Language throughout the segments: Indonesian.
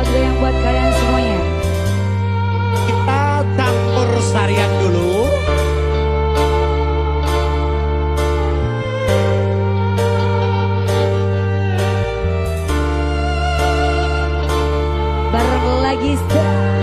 Bapak yang buat kalian semuanya. Kita campur sarian dulu. Bareng lagi.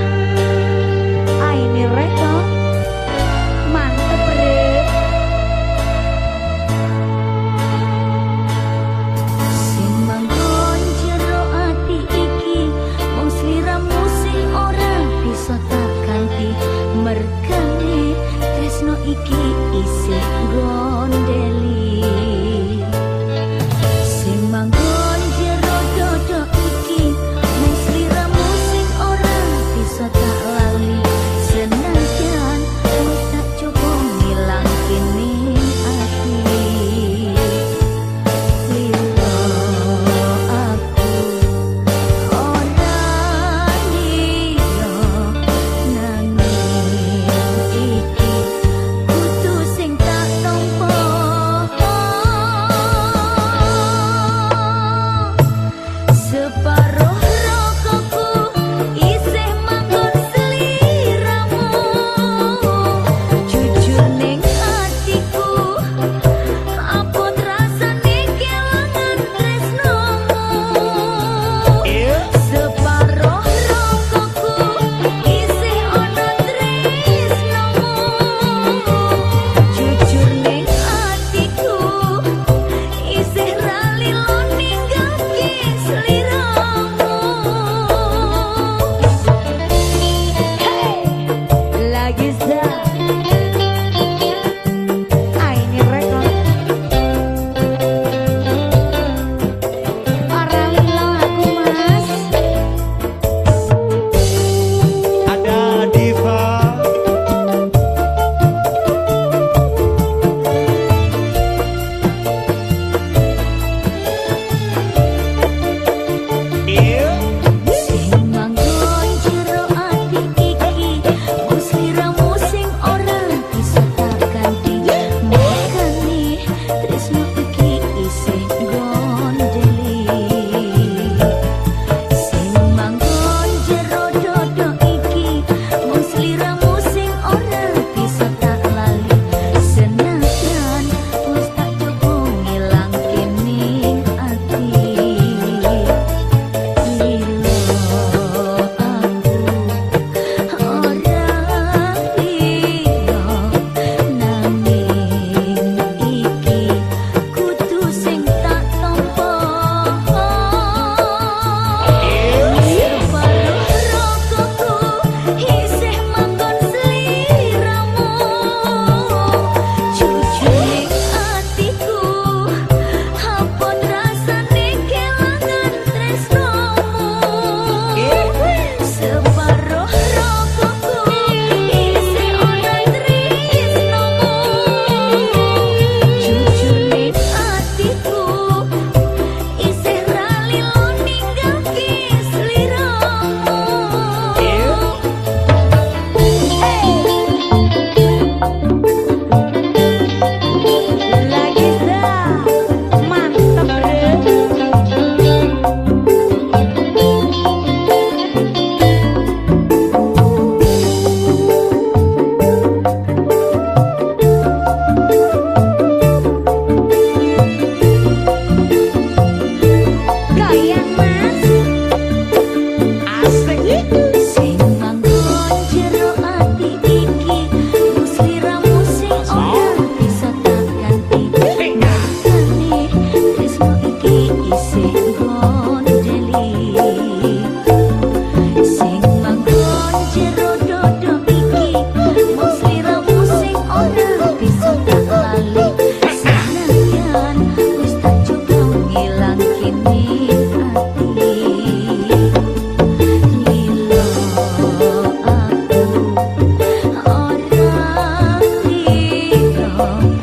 Oh.